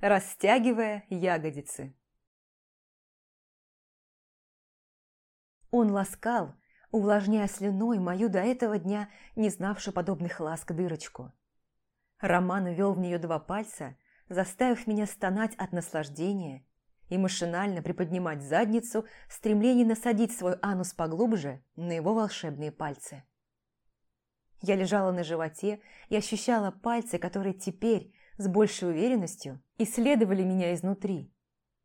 растягивая ягодицы. Он ласкал, увлажняя слюной мою до этого дня не знавшую подобных ласк дырочку. Роман ввел в нее два пальца, заставив меня стонать от наслаждения и машинально приподнимать задницу в стремлении насадить свой анус поглубже на его волшебные пальцы. Я лежала на животе и ощущала пальцы, которые теперь с большей уверенностью исследовали меня изнутри,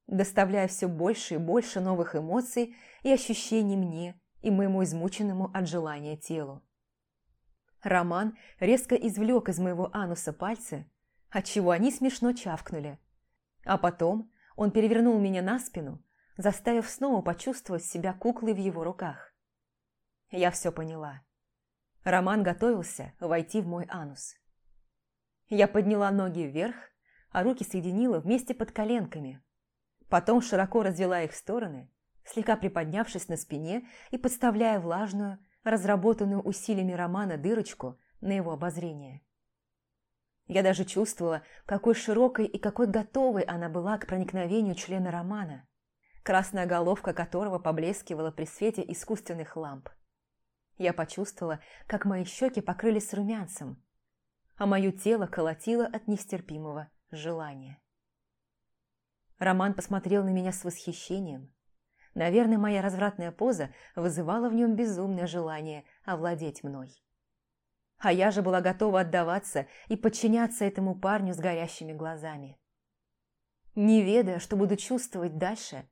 доставляя все больше и больше новых эмоций и ощущений мне и моему измученному от желания телу. Роман резко извлек из моего ануса пальцы, отчего они смешно чавкнули, а потом он перевернул меня на спину, заставив снова почувствовать себя куклой в его руках. Я все поняла. Роман готовился войти в мой анус. Я подняла ноги вверх, а руки соединила вместе под коленками. Потом широко развела их в стороны, слегка приподнявшись на спине и подставляя влажную, разработанную усилиями Романа дырочку на его обозрение. Я даже чувствовала, какой широкой и какой готовой она была к проникновению члена Романа, красная головка которого поблескивала при свете искусственных ламп. Я почувствовала, как мои щеки покрылись румянцем, а мое тело колотило от нестерпимого желания. Роман посмотрел на меня с восхищением. Наверное, моя развратная поза вызывала в нем безумное желание овладеть мной а я же была готова отдаваться и подчиняться этому парню с горящими глазами. Не ведая, что буду чувствовать дальше,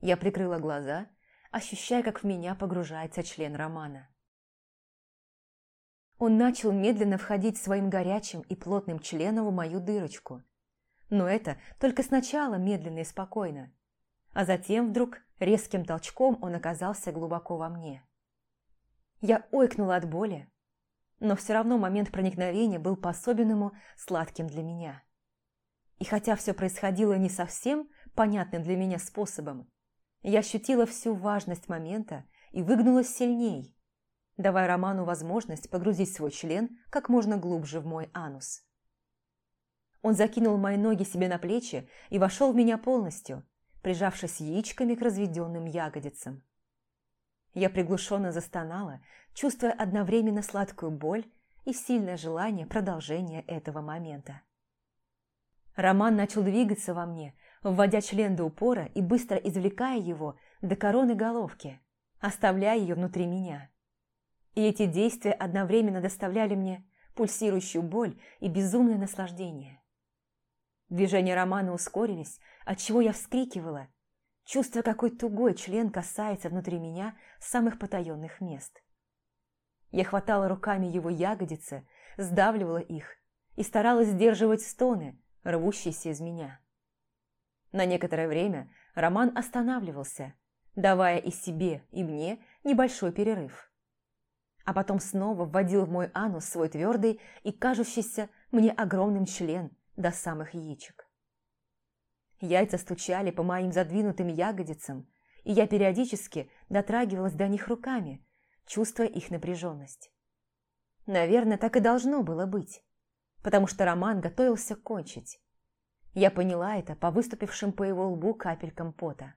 я прикрыла глаза, ощущая, как в меня погружается член Романа. Он начал медленно входить своим горячим и плотным членом в мою дырочку. Но это только сначала медленно и спокойно, а затем вдруг резким толчком он оказался глубоко во мне. Я ойкнула от боли, но все равно момент проникновения был по-особенному сладким для меня. И хотя все происходило не совсем понятным для меня способом, я ощутила всю важность момента и выгнулась сильней, давая Роману возможность погрузить свой член как можно глубже в мой анус. Он закинул мои ноги себе на плечи и вошел в меня полностью, прижавшись яичками к разведенным ягодицам. Я приглушенно застонала, чувствуя одновременно сладкую боль и сильное желание продолжения этого момента. Роман начал двигаться во мне, вводя член до упора и быстро извлекая его до короны головки, оставляя ее внутри меня. И эти действия одновременно доставляли мне пульсирующую боль и безумное наслаждение. Движения Романа ускорились, отчего я вскрикивала – чувствуя, какой тугой член касается внутри меня самых потаенных мест. Я хватала руками его ягодицы, сдавливала их и старалась сдерживать стоны, рвущиеся из меня. На некоторое время Роман останавливался, давая и себе, и мне небольшой перерыв. А потом снова вводил в мой анус свой твердый и кажущийся мне огромным член до самых яичек. Яйца стучали по моим задвинутым ягодицам, и я периодически дотрагивалась до них руками, чувствуя их напряженность. Наверное, так и должно было быть, потому что Роман готовился кончить. Я поняла это по выступившим по его лбу капелькам пота.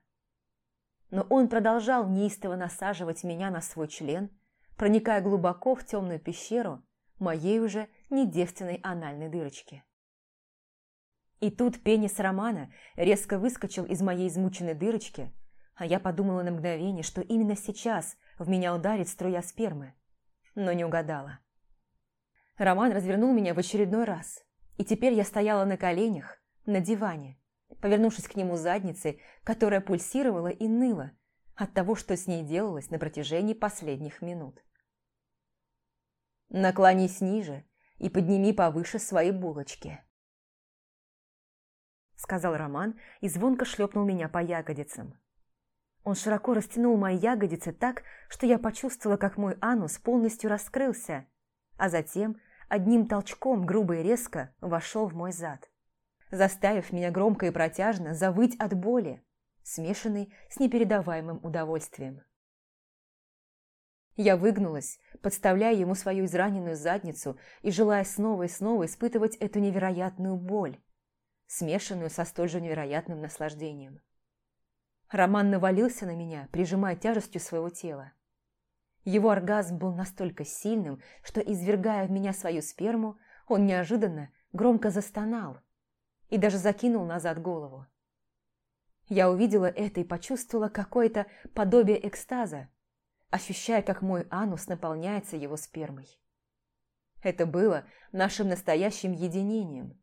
Но он продолжал неистово насаживать меня на свой член, проникая глубоко в темную пещеру моей уже недевственной анальной дырочки. И тут пенис Романа резко выскочил из моей измученной дырочки, а я подумала на мгновение, что именно сейчас в меня ударит струя спермы, но не угадала. Роман развернул меня в очередной раз, и теперь я стояла на коленях, на диване, повернувшись к нему задницей, которая пульсировала и ныла от того, что с ней делалось на протяжении последних минут. «Наклонись ниже и подними повыше свои булочки», сказал Роман и звонко шлепнул меня по ягодицам. Он широко растянул мои ягодицы так, что я почувствовала, как мой анус полностью раскрылся, а затем одним толчком грубо и резко вошел в мой зад, заставив меня громко и протяжно завыть от боли, смешанной с непередаваемым удовольствием. Я выгнулась, подставляя ему свою израненную задницу и желая снова и снова испытывать эту невероятную боль, смешанную со столь же невероятным наслаждением. Роман навалился на меня, прижимая тяжестью своего тела. Его оргазм был настолько сильным, что, извергая в меня свою сперму, он неожиданно громко застонал и даже закинул назад голову. Я увидела это и почувствовала какое-то подобие экстаза, ощущая, как мой анус наполняется его спермой. Это было нашим настоящим единением.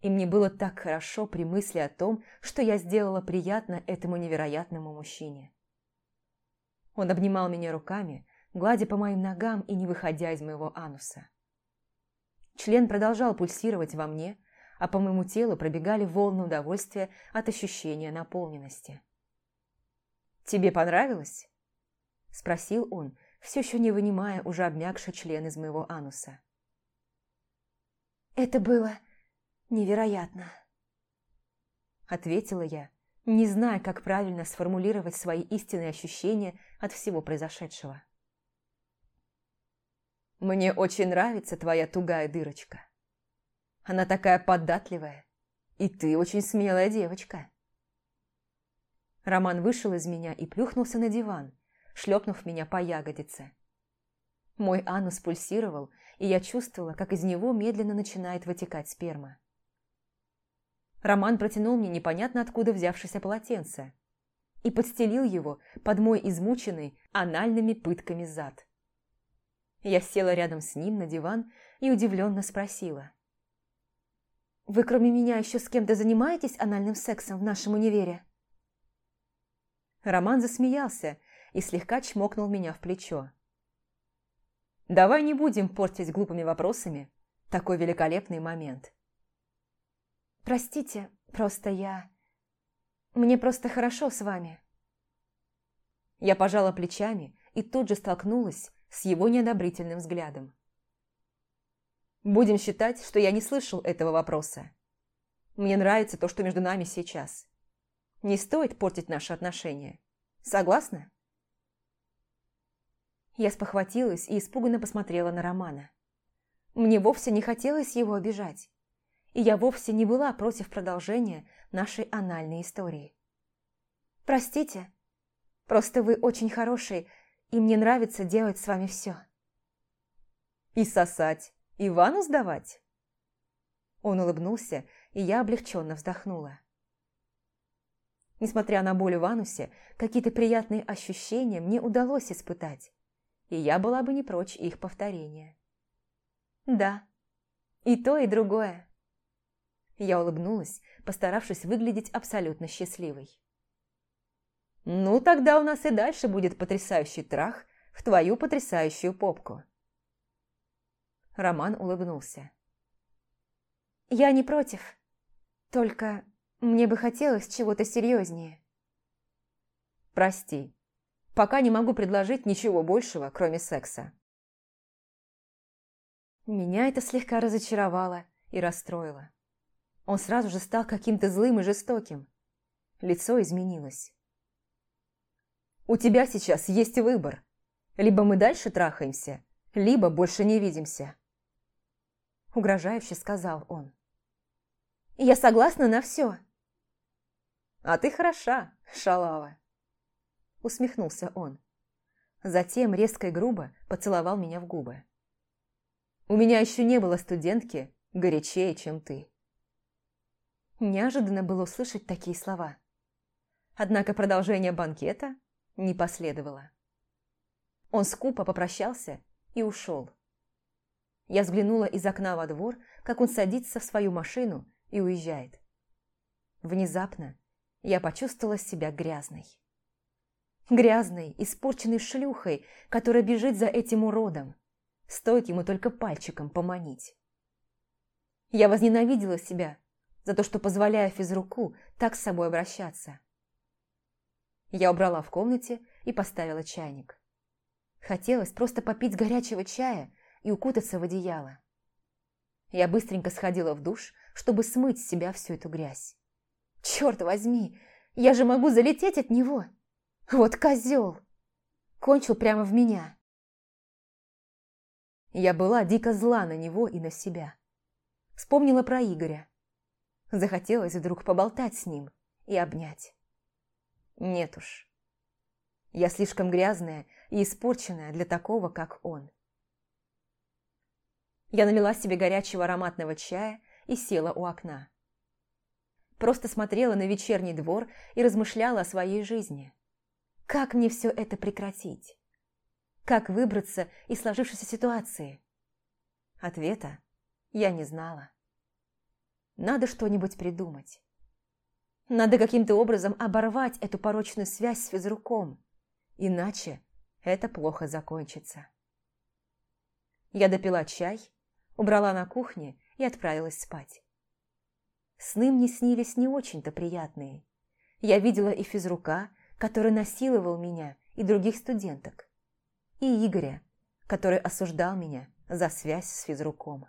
И мне было так хорошо при мысли о том, что я сделала приятно этому невероятному мужчине. Он обнимал меня руками, гладя по моим ногам и не выходя из моего ануса. Член продолжал пульсировать во мне, а по моему телу пробегали волны удовольствия от ощущения наполненности. «Тебе понравилось?» – спросил он, все еще не вынимая уже обмякший член из моего ануса. «Это было невероятно», – ответила я, не зная, как правильно сформулировать свои истинные ощущения от всего произошедшего. «Мне очень нравится твоя тугая дырочка. Она такая податливая, и ты очень смелая девочка». Роман вышел из меня и плюхнулся на диван, шлепнув меня по ягодице. Мой анус пульсировал, и я чувствовала, как из него медленно начинает вытекать сперма. Роман протянул мне непонятно откуда взявшееся полотенце и подстелил его под мой измученный анальными пытками зад. Я села рядом с ним на диван и удивленно спросила. «Вы кроме меня еще с кем-то занимаетесь анальным сексом в нашем универе?» Роман засмеялся и слегка чмокнул меня в плечо. «Давай не будем портить глупыми вопросами такой великолепный момент». «Простите, просто я... Мне просто хорошо с вами». Я пожала плечами и тут же столкнулась с его неодобрительным взглядом. «Будем считать, что я не слышал этого вопроса. Мне нравится то, что между нами сейчас. Не стоит портить наши отношения. Согласна?» Я спохватилась и испуганно посмотрела на Романа. Мне вовсе не хотелось его обижать и я вовсе не была против продолжения нашей анальной истории. «Простите, просто вы очень хороший, и мне нравится делать с вами все». «И сосать, и ванну сдавать?» Он улыбнулся, и я облегченно вздохнула. Несмотря на боль в анусе, какие-то приятные ощущения мне удалось испытать, и я была бы не прочь их повторения. «Да, и то, и другое», я улыбнулась, постаравшись выглядеть абсолютно счастливой. «Ну, тогда у нас и дальше будет потрясающий трах в твою потрясающую попку». Роман улыбнулся. «Я не против. Только мне бы хотелось чего-то серьезнее». «Прости, пока не могу предложить ничего большего, кроме секса». Меня это слегка разочаровало и расстроило. Он сразу же стал каким-то злым и жестоким. Лицо изменилось. «У тебя сейчас есть выбор. Либо мы дальше трахаемся, либо больше не видимся». Угрожающе сказал он. «Я согласна на все». «А ты хороша, шалава», усмехнулся он. Затем резко и грубо поцеловал меня в губы. «У меня еще не было студентки горячее, чем ты». Неожиданно было услышать такие слова. Однако продолжение банкета не последовало. Он скупо попрощался и ушел. Я взглянула из окна во двор, как он садится в свою машину и уезжает. Внезапно я почувствовала себя грязной. Грязной, испорченной шлюхой, которая бежит за этим уродом. Стоит ему только пальчиком поманить. Я возненавидела себя за то, что позволяю физруку так с собой обращаться. Я убрала в комнате и поставила чайник. Хотелось просто попить горячего чая и укутаться в одеяло. Я быстренько сходила в душ, чтобы смыть с себя всю эту грязь. Черт возьми, я же могу залететь от него. Вот козел! Кончил прямо в меня. Я была дико зла на него и на себя. Вспомнила про Игоря. Захотелось вдруг поболтать с ним и обнять. Нет уж. Я слишком грязная и испорченная для такого, как он. Я налила себе горячего ароматного чая и села у окна. Просто смотрела на вечерний двор и размышляла о своей жизни. Как мне все это прекратить? Как выбраться из сложившейся ситуации? Ответа я не знала. Надо что-нибудь придумать. Надо каким-то образом оборвать эту порочную связь с физруком, иначе это плохо закончится. Я допила чай, убрала на кухне и отправилась спать. Сны мне снились не очень-то приятные. Я видела и физрука, который насиловал меня и других студенток, и Игоря, который осуждал меня за связь с физруком.